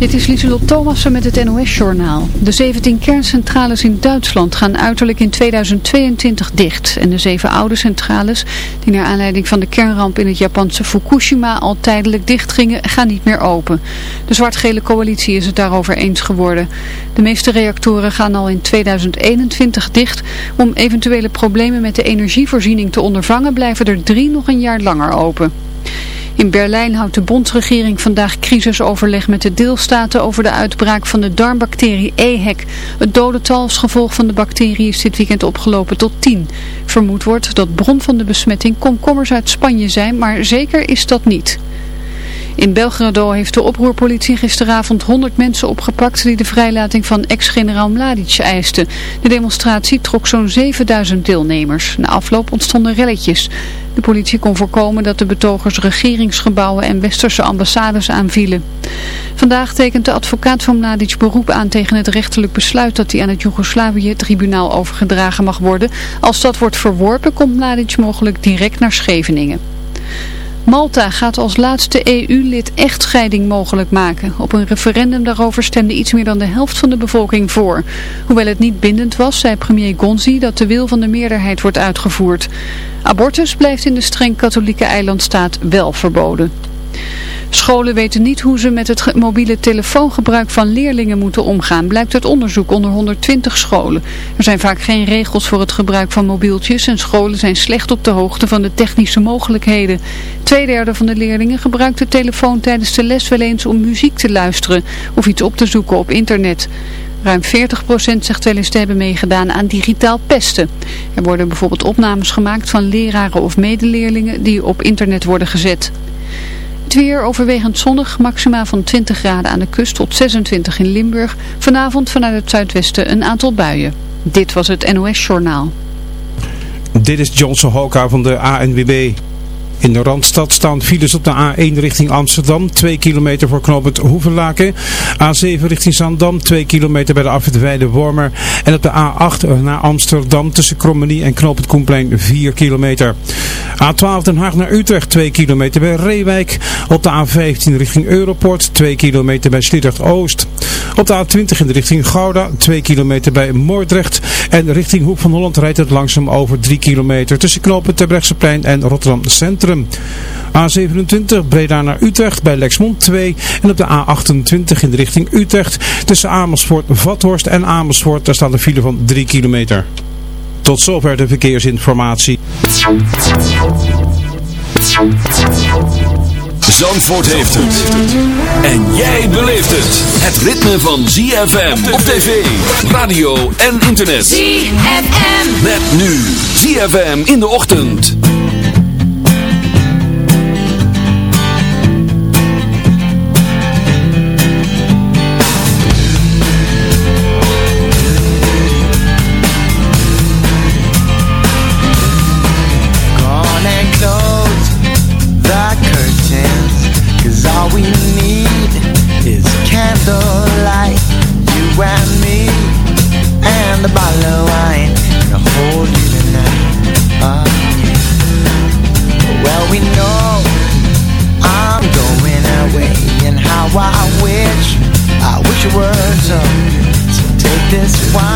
Dit is Lieselot Thomassen met het NOS-journaal. De 17 kerncentrales in Duitsland gaan uiterlijk in 2022 dicht. En de zeven oude centrales, die naar aanleiding van de kernramp in het Japanse Fukushima al tijdelijk dicht gingen, gaan niet meer open. De zwart-gele coalitie is het daarover eens geworden. De meeste reactoren gaan al in 2021 dicht. Om eventuele problemen met de energievoorziening te ondervangen blijven er drie nog een jaar langer open. In Berlijn houdt de bondsregering vandaag crisisoverleg met de deelstaten over de uitbraak van de darmbacterie EHEC. Het dodental als gevolg van de bacterie is dit weekend opgelopen tot 10. Vermoed wordt dat bron van de besmetting komkommers uit Spanje zijn, maar zeker is dat niet. In Belgrado heeft de oproerpolitie gisteravond 100 mensen opgepakt die de vrijlating van ex-generaal Mladic eisten. De demonstratie trok zo'n 7000 deelnemers. Na afloop ontstonden relletjes. De politie kon voorkomen dat de betogers regeringsgebouwen en westerse ambassades aanvielen. Vandaag tekent de advocaat van Mladic beroep aan tegen het rechterlijk besluit dat hij aan het Joegoslavië-tribunaal overgedragen mag worden. Als dat wordt verworpen komt Mladic mogelijk direct naar Scheveningen. Malta gaat als laatste EU-lid echtscheiding mogelijk maken. Op een referendum daarover stemde iets meer dan de helft van de bevolking voor. Hoewel het niet bindend was, zei premier Gonzi dat de wil van de meerderheid wordt uitgevoerd. Abortus blijft in de streng katholieke eilandstaat wel verboden. Scholen weten niet hoe ze met het mobiele telefoongebruik van leerlingen moeten omgaan, blijkt uit onderzoek onder 120 scholen. Er zijn vaak geen regels voor het gebruik van mobieltjes en scholen zijn slecht op de hoogte van de technische mogelijkheden. Tweederde van de leerlingen gebruikt de telefoon tijdens de les wel eens om muziek te luisteren of iets op te zoeken op internet. Ruim 40% zegt wel eens te hebben meegedaan aan digitaal pesten. Er worden bijvoorbeeld opnames gemaakt van leraren of medeleerlingen die op internet worden gezet. Het weer overwegend zonnig, maxima van 20 graden aan de kust tot 26 in Limburg. Vanavond vanuit het zuidwesten een aantal buien. Dit was het NOS Journaal. Dit is Johnson Hoka van de ANWB. In de Randstad staan files op de A1 richting Amsterdam, 2 kilometer voor knooppunt Hoevenlaken. A7 richting Zandam, 2 kilometer bij de afwit Wormer. En op de A8 naar Amsterdam tussen Krommenie en knooppunt Koenplein 4 kilometer. A12 Den Haag naar Utrecht, 2 kilometer bij Reewijk. Op de A15 richting Europort, 2 kilometer bij Sliedrecht Oost. Op de A20 in de richting Gouda, 2 kilometer bij Moordrecht. En richting Hoek van Holland rijdt het langzaam over 3 kilometer tussen knooppunt Terbrechtseplein en Rotterdam Centrum. A27 Breda naar Utrecht bij Lexmond 2 en op de A28 in de richting Utrecht tussen Amersfoort, Vathorst en Amersfoort. Daar staat een file van 3 kilometer. Tot zover de verkeersinformatie. Zandvoort heeft het. En jij beleeft het. Het ritme van ZFM op tv, radio en internet. ZFM. Met nu ZFM in de ochtend. this why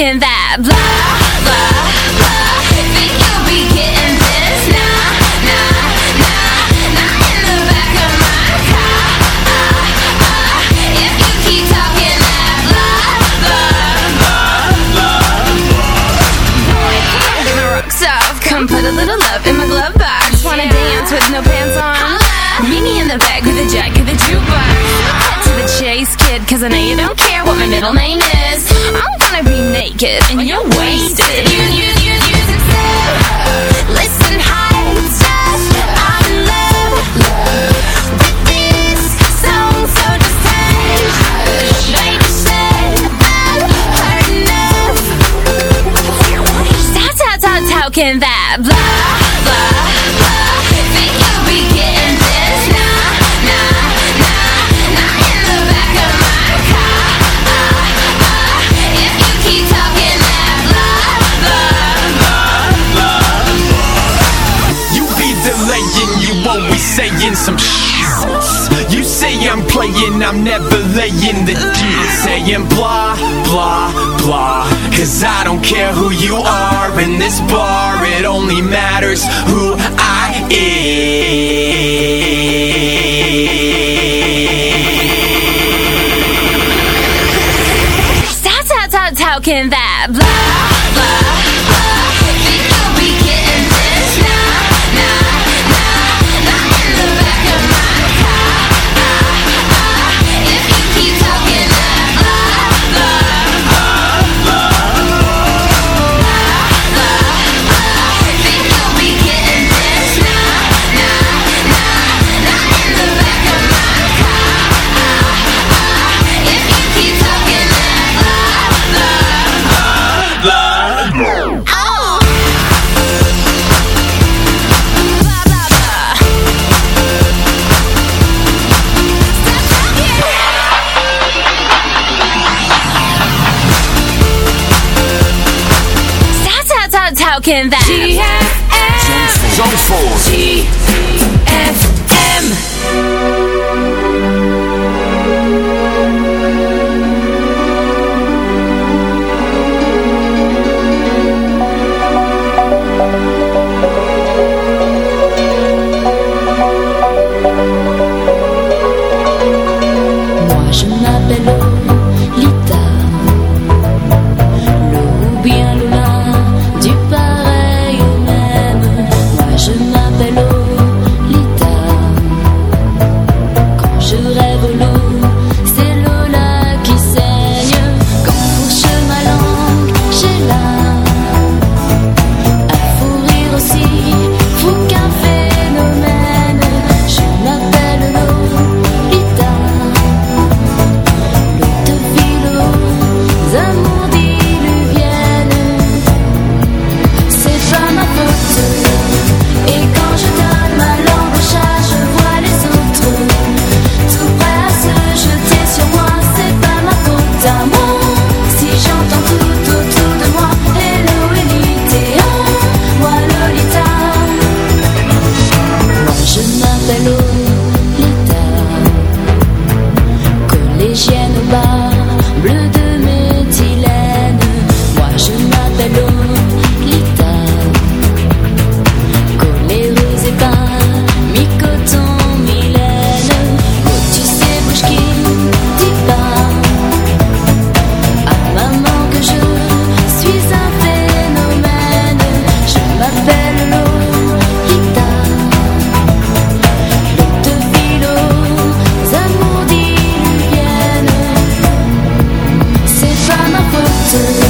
that blah, blah, blah. Think you'll be getting this? In the back of my car. If you keep talking that blah, blah, blah. Boy, get rocks off. Come put a little love in my glove box. Wanna dance with no pants on? Meet me in the back with a. Cut to the chase, cause I know you don't care what my middle name is naked and you're wasted. You, you, you, you should. Listen, high stuff. I'm in love, love with this song, so just hang. Baby, shut up, heard enough. That's how, how, how can that? and I'm never laying the deal. Saying blah, blah, blah. Cause I don't care who you are in this bar, it only matters who I am. Stop, stop, stop talking that. Weekend that. to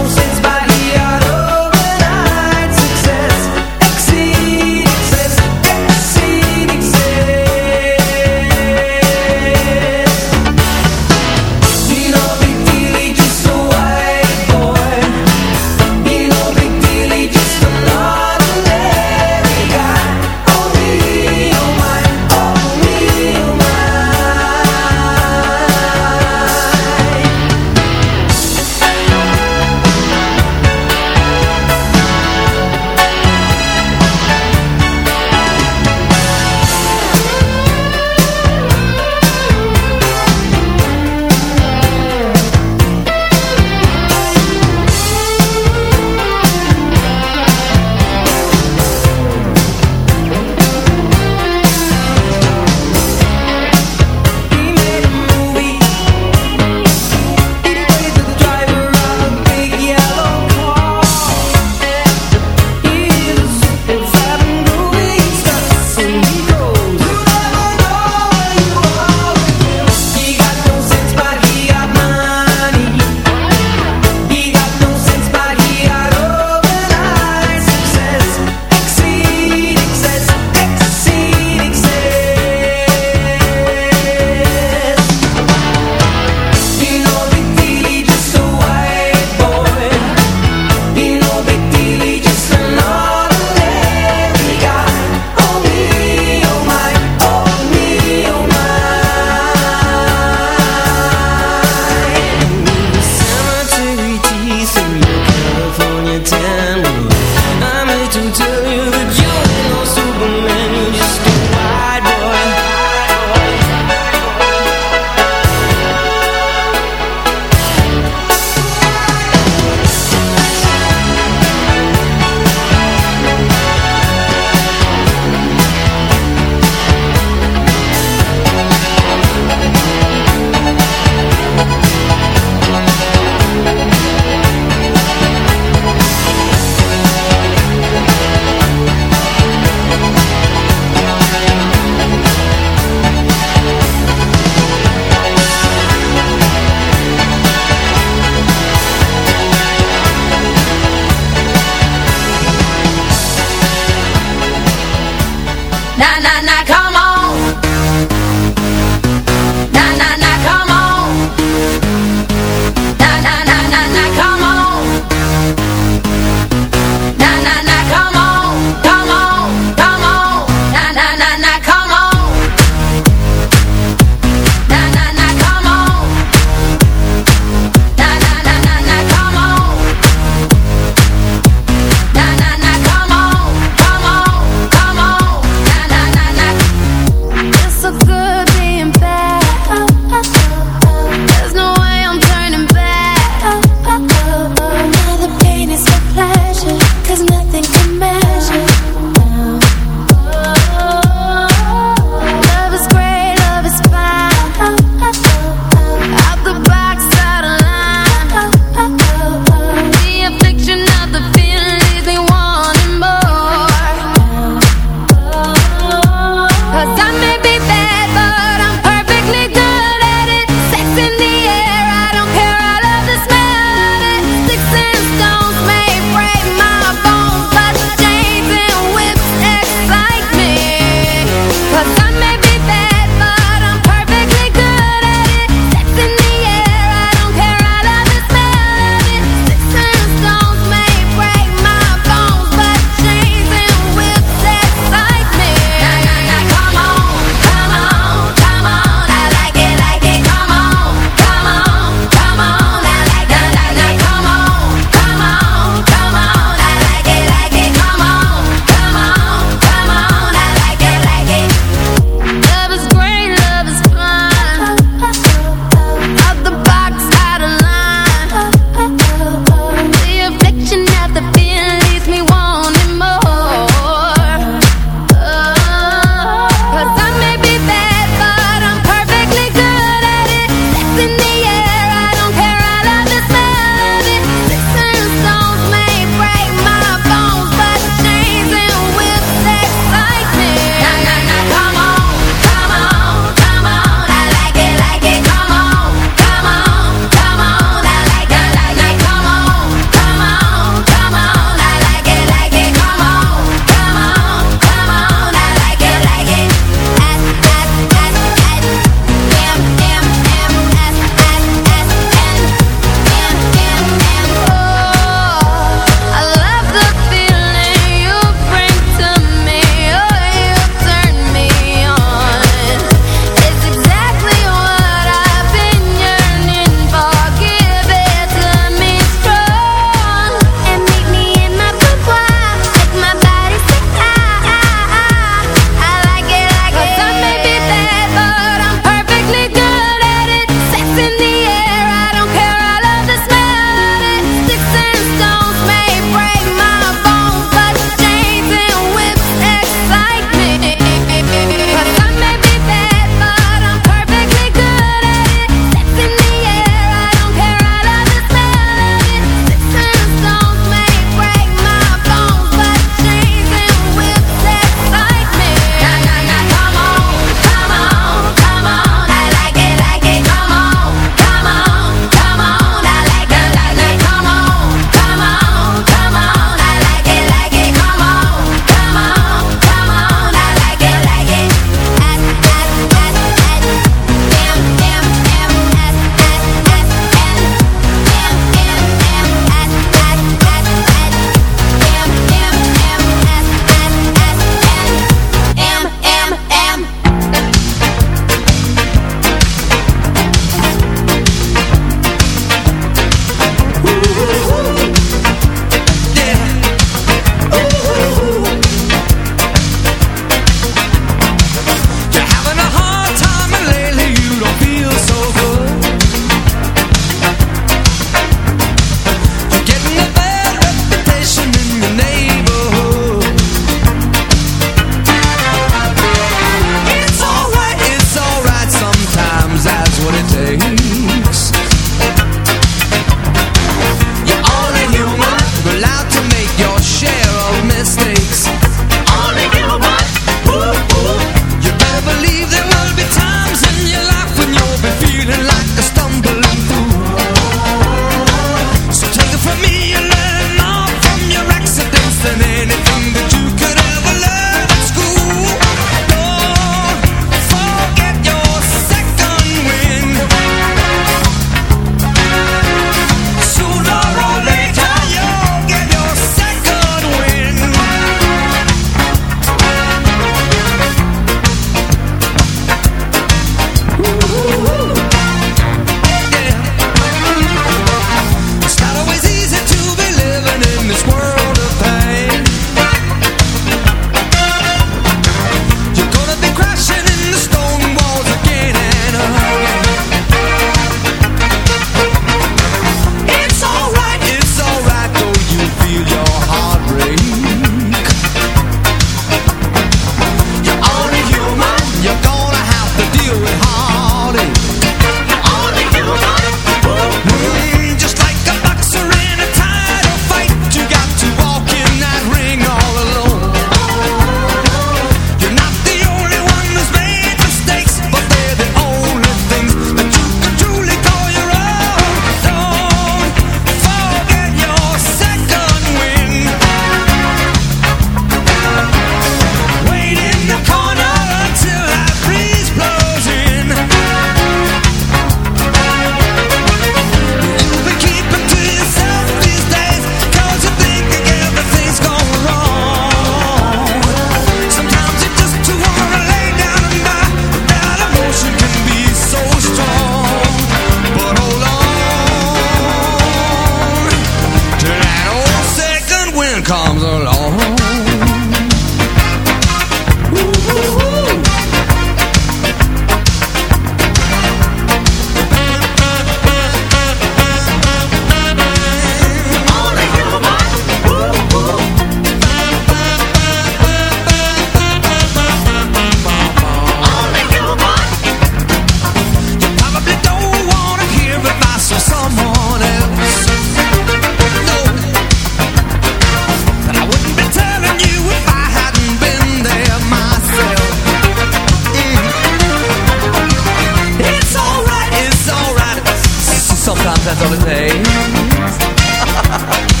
That's all it takes.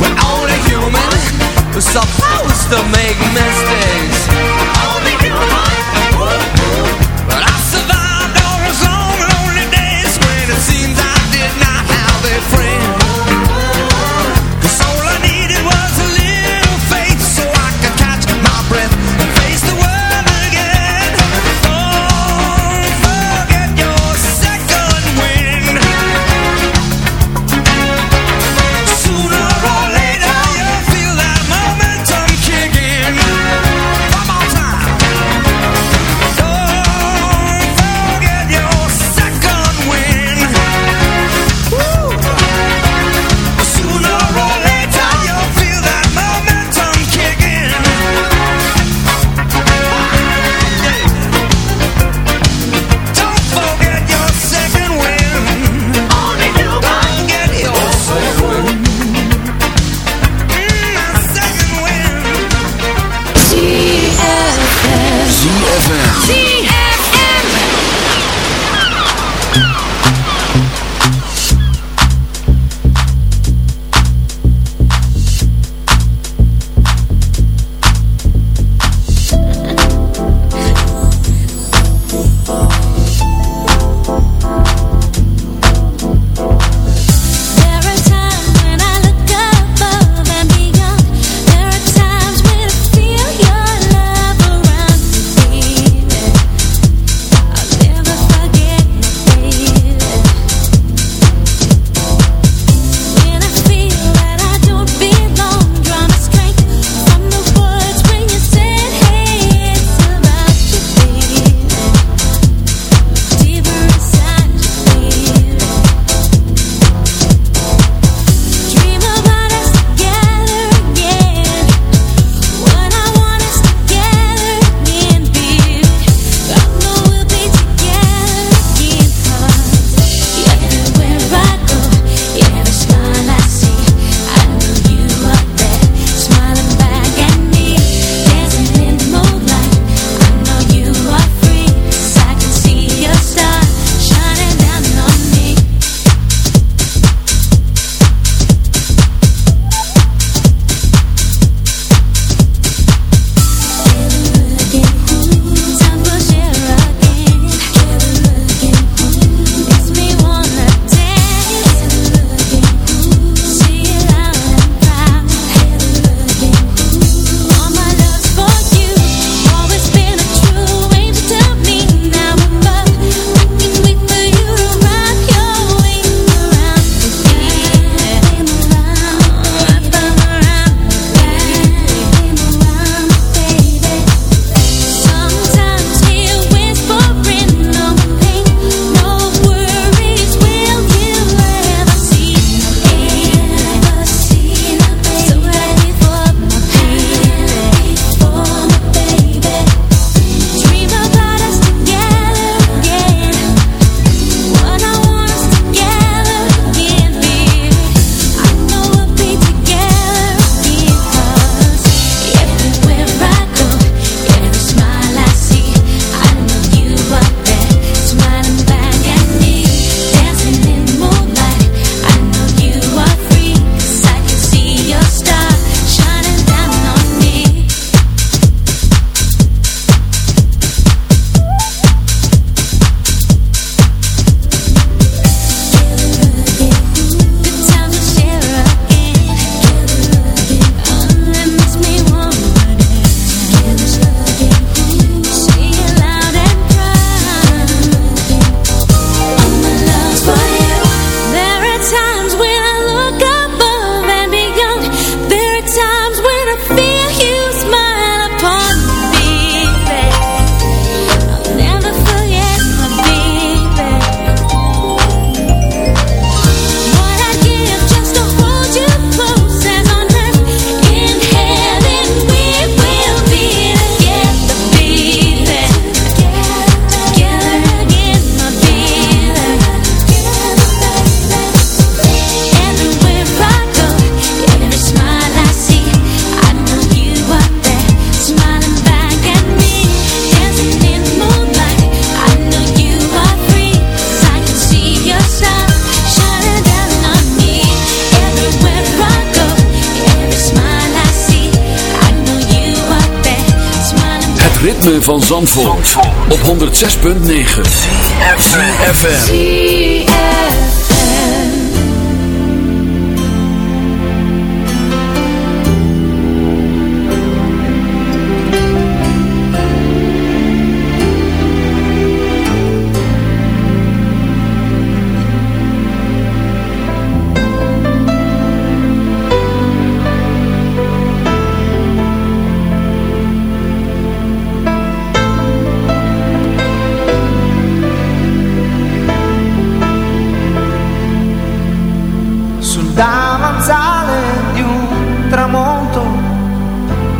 We're only human, we're supposed to make mistakes. Only human.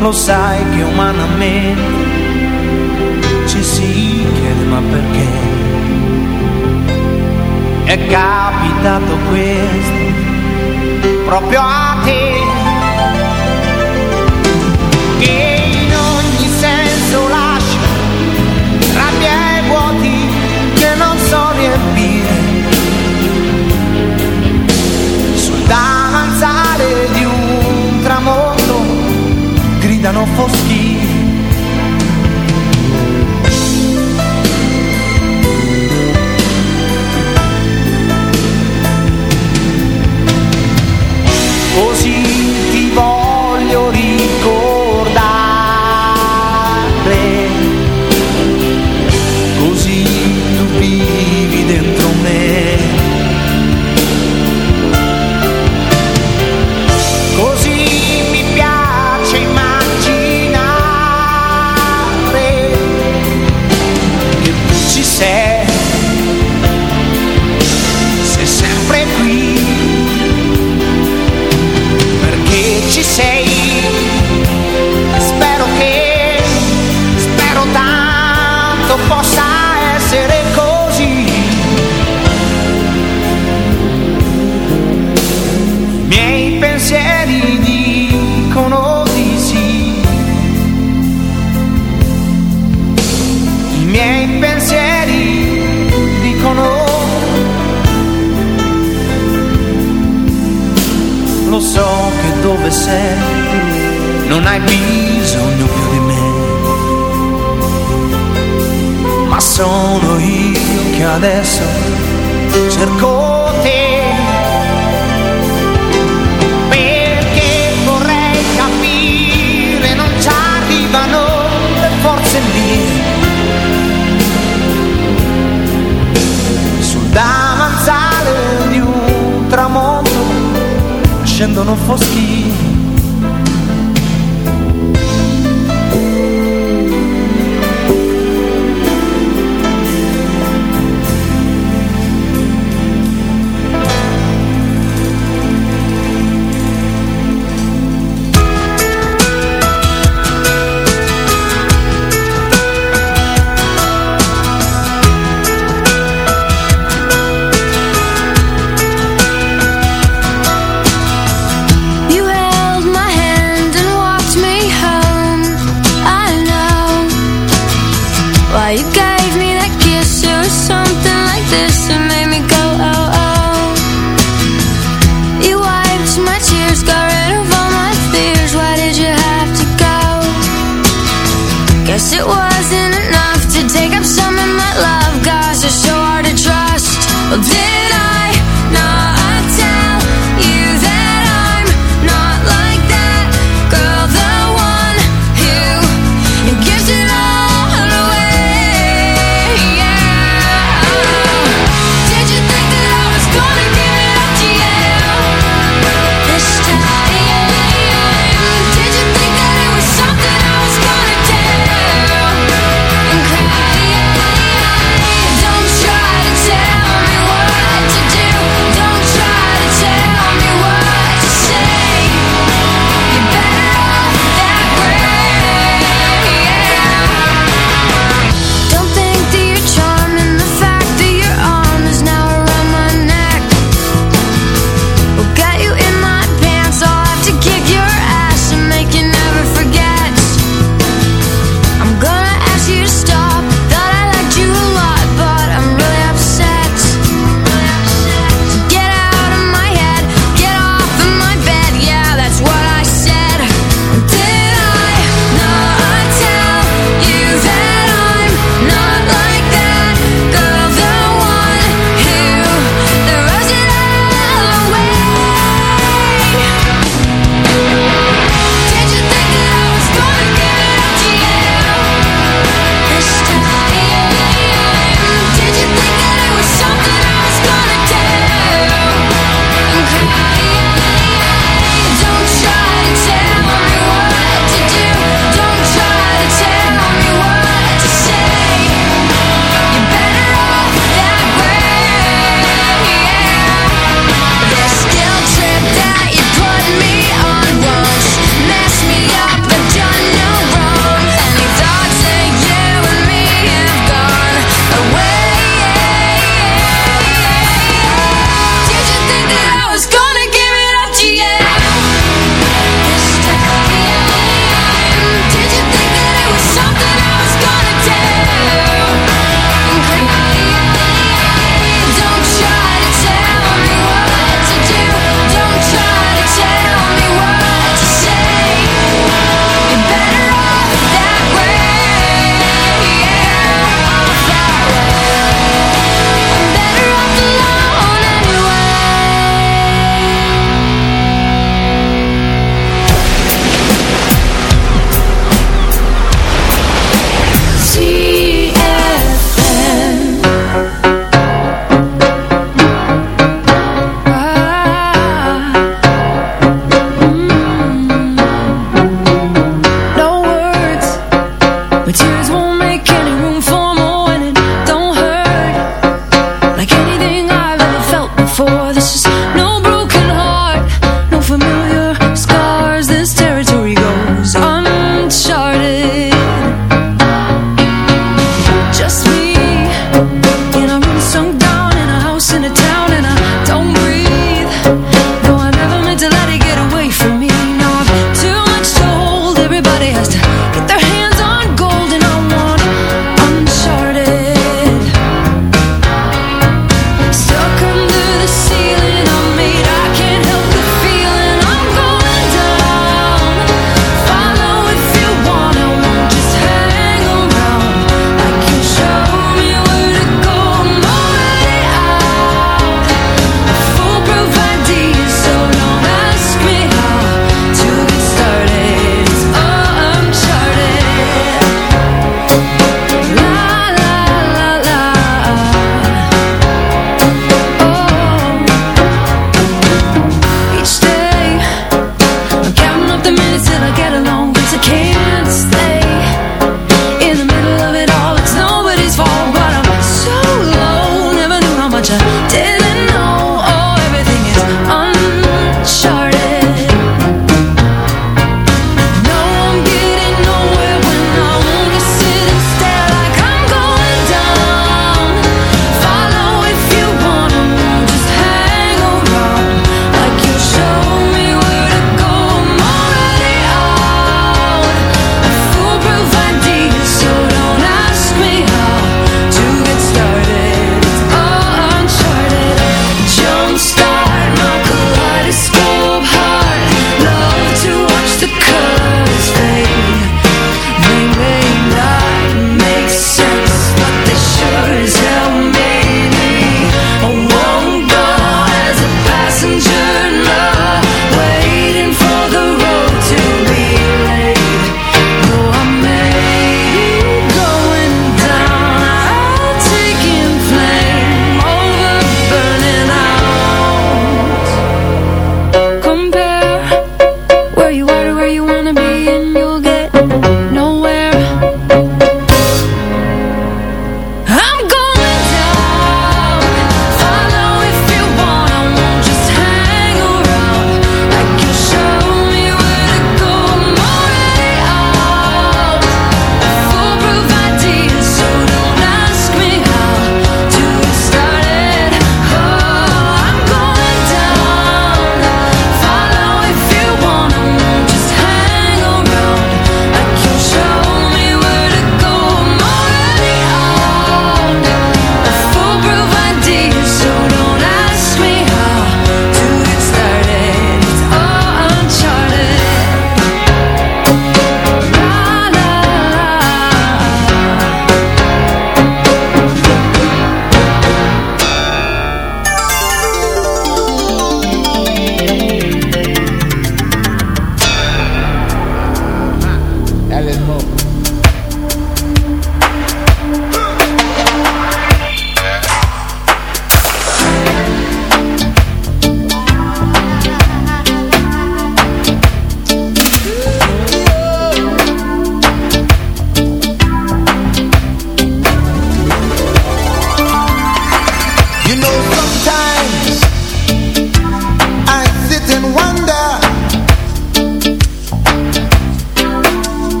lo sai che umanamente ci si chiede ma perché? È capitato questo proprio a te. siano foschi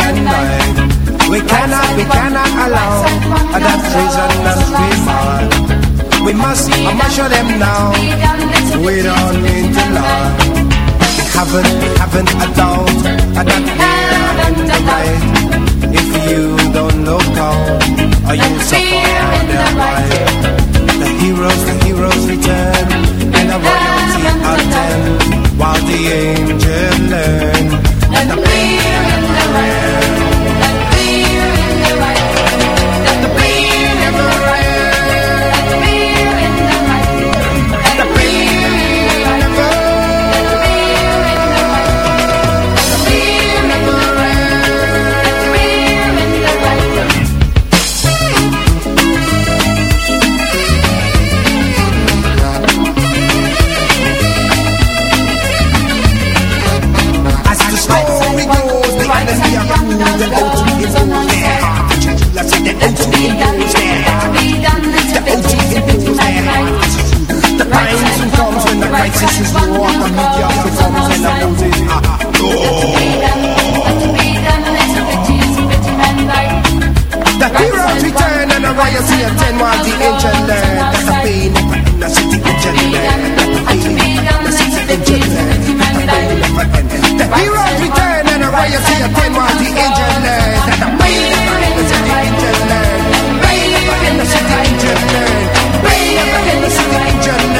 a pity. We cannot, we cannot allow that treason and we fall. We must, I must show them now. We don't need to lie. We haven't, haven't a doubt that we're in the right. If you don't look out, or you suffer their right. The heroes, the heroes return, and the royalty attend, while the angels learn. And the land. When the crisis is war, the media becomes and the are. The heroes return and the riots attend while the angel learn that the pain never end. The city angel learn that the pain, the city the pain never end. The heroes return and the riots here attend the pain never end. The city angel learn, pain never end. The city angel pain never end. The city.